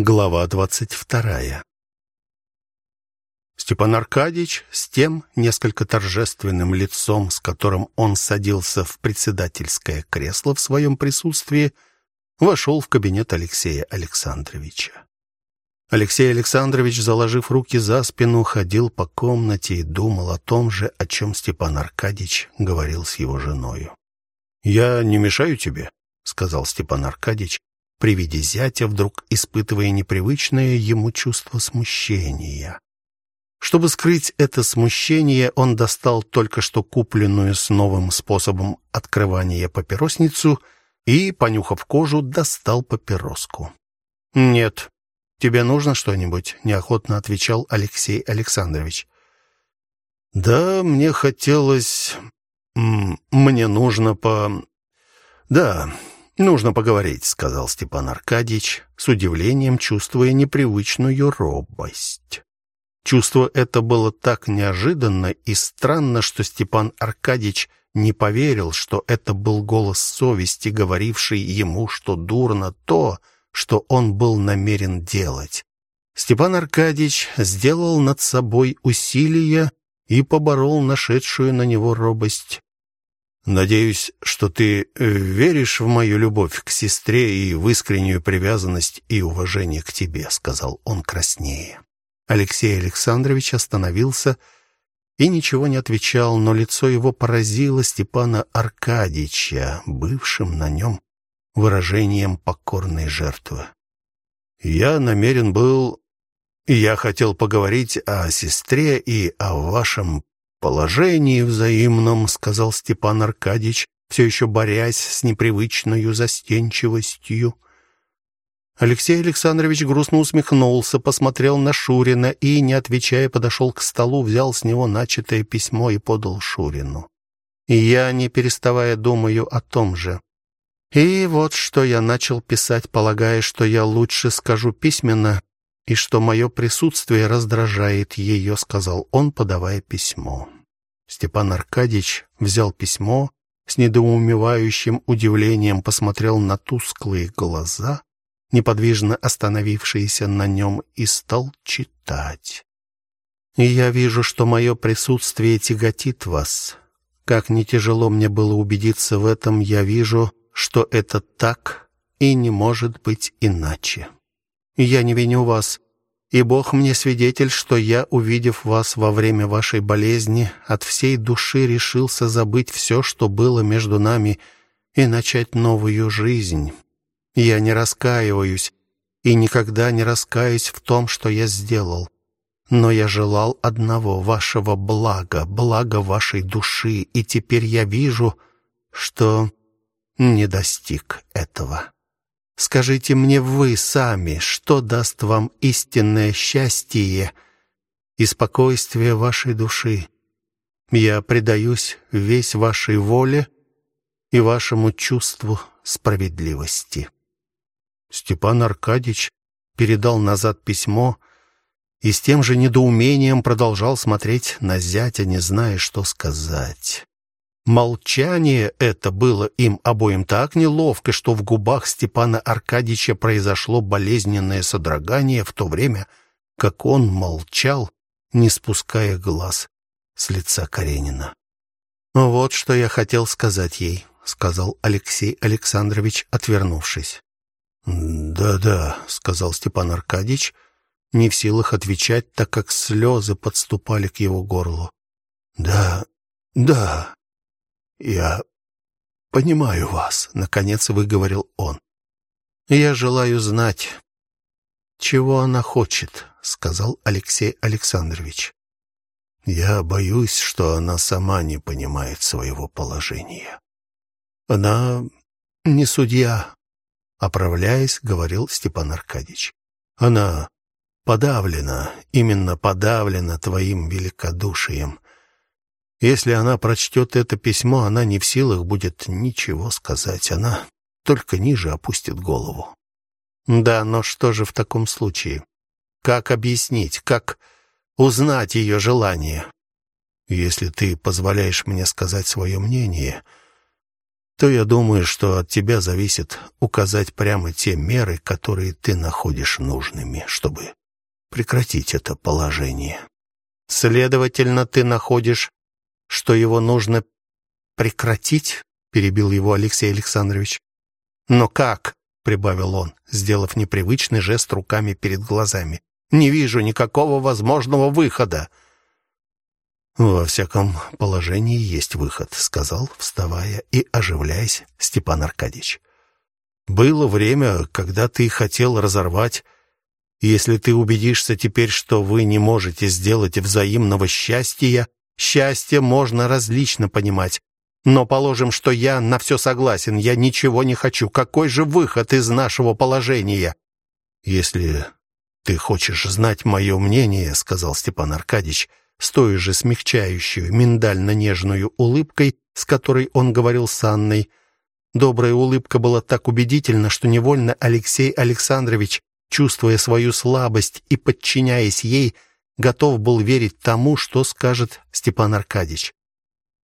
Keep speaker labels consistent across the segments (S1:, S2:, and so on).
S1: Глава двадцать вторая. Степан Аркадьевич с тем несколько торжественным лицом, с которым он садился в председательское кресло в своем присутствии, вошел в кабинет Алексея Александровича. Алексей Александрович, заложив руки за спину, ходил по комнате и думал о том же, о чем Степан Аркадьевич говорил с его женой. «Я не мешаю тебе?» — сказал Степан Аркадьевич, при виде зятя, вдруг испытывая непривычное ему чувство смущения. Чтобы скрыть это смущение, он достал только что купленную с новым способом открывания папиросницу и, понюхав кожу, достал папироску. «Нет, тебе нужно что-нибудь?» — неохотно отвечал Алексей Александрович. «Да, мне хотелось... Мне нужно по... Да, «Нужно поговорить», — сказал Степан Аркадьевич, с удивлением чувствуя непривычную робость. Чувство это было так неожиданно и странно, что Степан Аркадьевич не поверил, что это был голос совести, говоривший ему, что дурно то, что он был намерен делать. Степан Аркадьевич сделал над собой усилие и поборол нашедшую на него робость. Надеюсь, что ты э, веришь в мою любовь к сестре и в искреннюю привязанность и уважение к тебе, сказал он краснее. Алексей Александрович остановился и ничего не отвечал, но лицо его поразило Степана Аркадьевича, бывшим на нем выражением покорной жертвы. Я намерен был я хотел поговорить о сестре и о вашем положении взаимном, сказал Степан Аркадьевич, все еще борясь с непривычной застенчивостью. Алексей Александрович грустно усмехнулся, посмотрел на Шурина и, не отвечая, подошел к столу, взял с него начатое письмо и подал Шурину. Я, не переставая, думаю о том же. И вот что я начал писать, полагая, что я лучше скажу письменно, и что мое присутствие раздражает ее, сказал он, подавая письмо. Степан Аркадьевич взял письмо, с недоумевающим удивлением посмотрел на тусклые глаза, неподвижно остановившиеся на нем, и стал читать. И я вижу, что мое присутствие тяготит вас. Как не тяжело мне было убедиться в этом, я вижу, что это так и не может быть иначе. Я не виню вас, и Бог мне свидетель, что я, увидев вас во время вашей болезни, от всей души решился забыть все, что было между нами, и начать новую жизнь. Я не раскаиваюсь и никогда не раскаюсь в том, что я сделал. Но я желал одного вашего блага, блага вашей души, и теперь я вижу, что не достиг этого. Скажите мне вы сами, что даст вам истинное счастье и спокойствие вашей души? Я предаюсь весь вашей воле и вашему чувству справедливости. Степан Аркадьевич передал назад письмо и с тем же недоумением продолжал смотреть на зятя, не зная, что сказать. Молчание это было им обоим так неловко, что в губах Степана Аркадьевича произошло болезненное содрогание в то время, как он молчал, не спуская глаз с лица Каренина. «Вот что я хотел сказать ей», — сказал Алексей Александрович, отвернувшись. «Да-да», — сказал Степан Аркадьевич, не в силах отвечать, так как слезы подступали к его горлу. «Да, да, «Я понимаю вас», — наконец выговорил он. «Я желаю знать, чего она хочет», — сказал Алексей Александрович. «Я боюсь, что она сама не понимает своего положения. Она не судья», — оправляясь, говорил Степан Аркадьевич. «Она подавлена, именно подавлена твоим великодушием. Если она прочтет это письмо, она не в силах будет ничего сказать. Она только ниже опустит голову. Да, но что же в таком случае? Как объяснить, как узнать ее желание? Если ты позволяешь мне сказать свое мнение, то я думаю, что от тебя зависит указать прямо те меры, которые ты находишь нужными, чтобы прекратить это положение. Следовательно, ты находишь, что его нужно прекратить, перебил его Алексей Александрович. Но как? прибавил он, сделав непривычный жест руками перед глазами. Не вижу никакого возможного выхода. Во всяком положении есть выход, сказал, вставая и оживляясь Степан Аркадьевич. Было время, когда ты хотел разорвать если ты убедишься теперь, что вы не можете сделать взаимного счастья, счастье можно различно понимать. Но положим, что я на все согласен, я ничего не хочу. Какой же выход из нашего положения? Если ты хочешь знать мое мнение, сказал Степан Аркадьевич, с той же смягчающей, миндально-нежной улыбкой, с которой он говорил с Анной. Добрая улыбка была так убедительна, что невольно Алексей Александрович чувствуя свою слабость и подчиняясь ей, готов был верить тому, что скажет Степан Аркадьевич.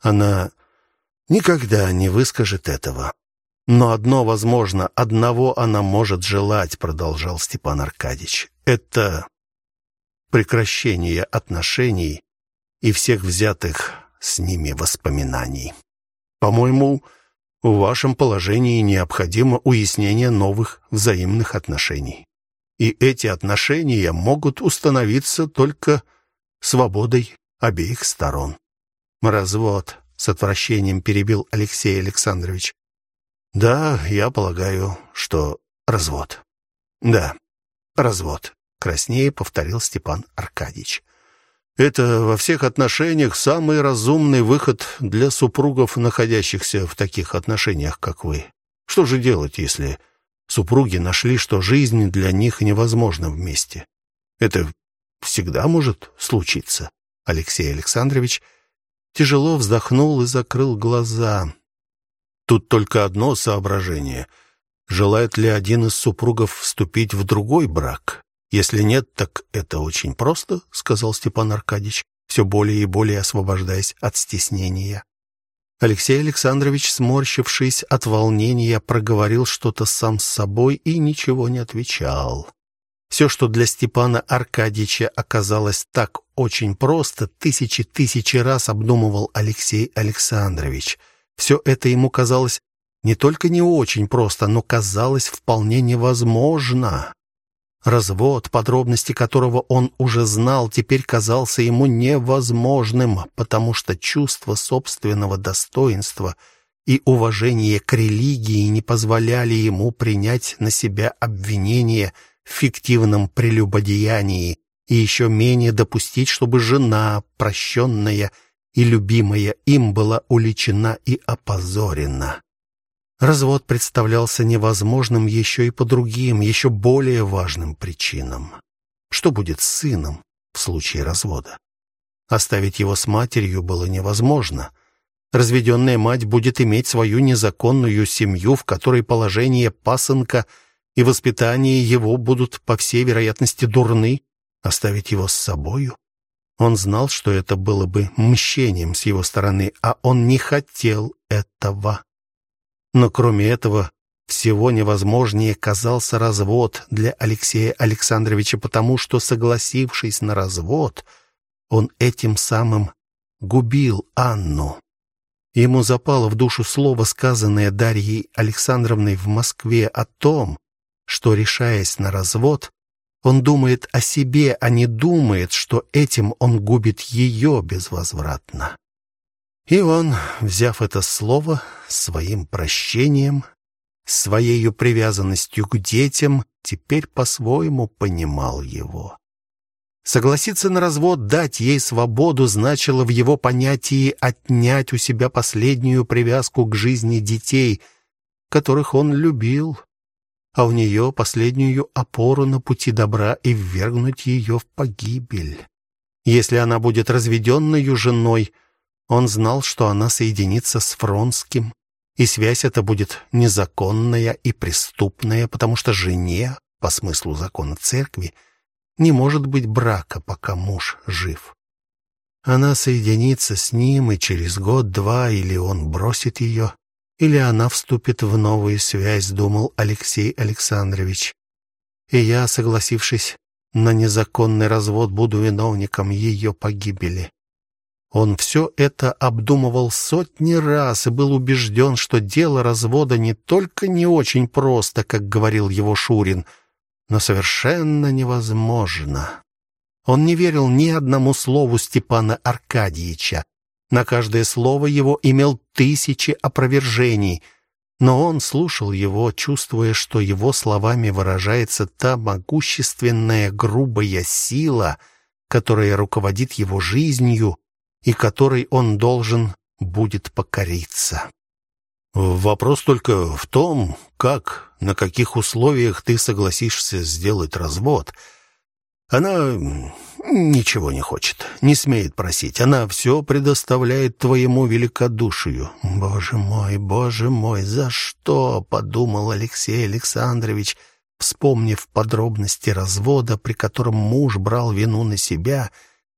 S1: Она никогда не выскажет этого. Но одно возможно, одного она может желать, продолжал Степан Аркадьевич. Это прекращение отношений и всех взятых с ними воспоминаний. По-моему, в вашем положении необходимо уяснение новых взаимных отношений и эти отношения могут установиться только свободой обеих сторон. Развод, с отвращением перебил Алексей Александрович. Да, я полагаю, что развод. Да, развод, краснее повторил Степан Аркадьевич. Это во всех отношениях самый разумный выход для супругов, находящихся в таких отношениях, как вы. Что же делать, если Супруги нашли, что жизнь для них невозможна вместе. Это всегда может случиться. Алексей Александрович тяжело вздохнул и закрыл глаза. Тут только одно соображение. Желает ли один из супругов вступить в другой брак? Если нет, так это очень просто, сказал Степан Аркадьевич, все более и более освобождаясь от стеснения. Алексей Александрович, сморщившись от волнения, проговорил что-то сам с собой и ничего не отвечал. Все, что для Степана Аркадьевича оказалось так очень просто, тысячи-тысячи раз обдумывал Алексей Александрович. Все это ему казалось не только не очень просто, но казалось вполне невозможно. Развод, подробности которого он уже знал, теперь казался ему невозможным, потому что чувство собственного достоинства и уважение к религии не позволяли ему принять на себя обвинение в фиктивном прелюбодеянии и еще менее допустить, чтобы жена, прощенная и любимая им, была уличена и опозорена. Развод представлялся невозможным еще и по другим, еще более важным причинам. Что будет с сыном в случае развода? Оставить его с матерью было невозможно. Разведенная мать будет иметь свою незаконную семью, в которой положение пасынка и воспитание его будут, по всей вероятности, дурны. Оставить его с собою? Он знал, что это было бы мщением с его стороны, а он не хотел этого. Но кроме этого, всего невозможнее казался развод для Алексея Александровича, потому что, согласившись на развод, он этим самым губил Анну. Ему запало в душу слово, сказанное Дарьей Александровной в Москве о том, что, решаясь на развод, он думает о себе, а не думает, что этим он губит ее безвозвратно. И он, взяв это слово своим прощением, своей привязанностью к детям, теперь по-своему понимал его. Согласиться на развод, дать ей свободу, значило в его понятии отнять у себя последнюю привязку к жизни детей, которых он любил, а у нее последнюю опору на пути добра и ввергнуть ее в погибель. Если она будет разведенной женой, он знал, что она соединится с Фронским, и связь эта будет незаконная и преступная, потому что жене, по смыслу закона церкви, не может быть брака, пока муж жив. Она соединится с ним, и через год-два или он бросит ее, или она вступит в новую связь, думал Алексей Александрович. И я, согласившись на незаконный развод, буду виновником ее погибели. Он все это обдумывал сотни раз и был убежден, что дело развода не только не очень просто, как говорил его Шурин, но совершенно невозможно. Он не верил ни одному слову Степана Аркадьевича. На каждое слово его имел тысячи опровержений, но он слушал его, чувствуя, что его словами выражается та могущественная грубая сила, которая руководит его жизнью и которой он должен будет покориться. Вопрос только в том, как, на каких условиях ты согласишься сделать развод. Она ничего не хочет, не смеет просить. Она все предоставляет твоему великодушию. Боже мой, боже мой, за что, подумал Алексей Александрович, вспомнив подробности развода, при котором муж брал вину на себя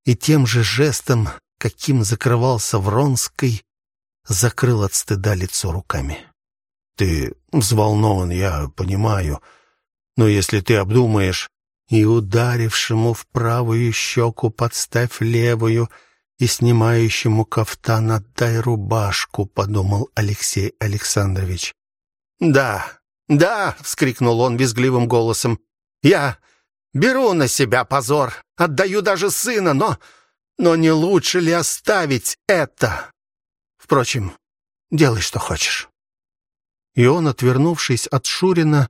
S1: и тем же жестом каким закрывался Вронской, закрыл от стыда лицо руками. Ты взволнован, я понимаю, но если ты обдумаешь и ударившему в правую щеку подставь левую и снимающему кафтан отдай рубашку, подумал Алексей Александрович. Да, да, вскрикнул он визгливым голосом. Я беру на себя позор, отдаю даже сына, но но не лучше ли оставить это? Впрочем, делай, что хочешь. И он, отвернувшись от Шурина,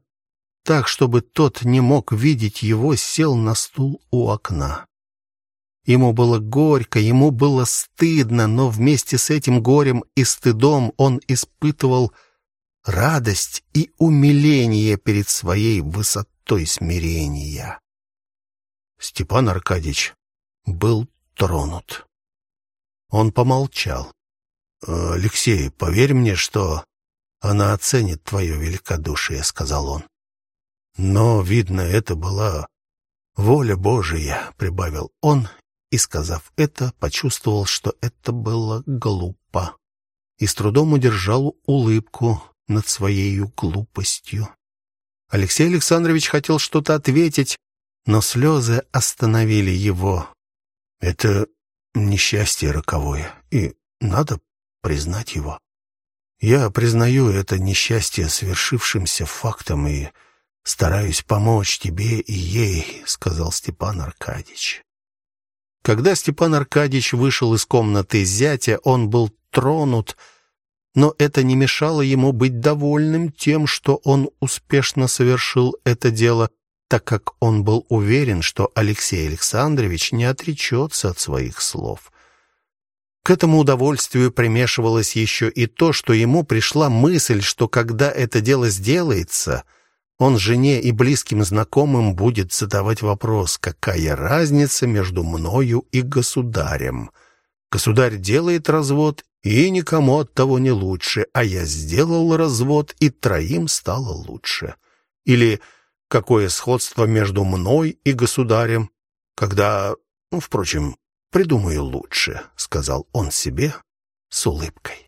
S1: так, чтобы тот не мог видеть его, сел на стул у окна. Ему было горько, ему было стыдно, но вместе с этим горем и стыдом он испытывал радость и умиление перед своей высотой смирения. Степан Аркадьевич был тронут. Он помолчал. «Алексей, поверь мне, что она оценит твое великодушие», — сказал он. «Но, видно, это была воля Божия», — прибавил он, и, сказав это, почувствовал, что это было глупо, и с трудом удержал улыбку над своей глупостью. Алексей Александрович хотел что-то ответить, но слезы остановили его. Это несчастье роковое, и надо признать его. Я признаю это несчастье свершившимся фактом и стараюсь помочь тебе и ей, сказал Степан Аркадьевич. Когда Степан Аркадьевич вышел из комнаты зятя, он был тронут, но это не мешало ему быть довольным тем, что он успешно совершил это дело так как он был уверен, что Алексей Александрович не отречется от своих слов. К этому удовольствию примешивалось еще и то, что ему пришла мысль, что когда это дело сделается, он жене и близким знакомым будет задавать вопрос, какая разница между мною и государем. Государь делает развод, и никому от того не лучше, а я сделал развод, и троим стало лучше. Или какое сходство между мной и государем, когда, ну, впрочем, придумаю лучше, сказал он себе с улыбкой.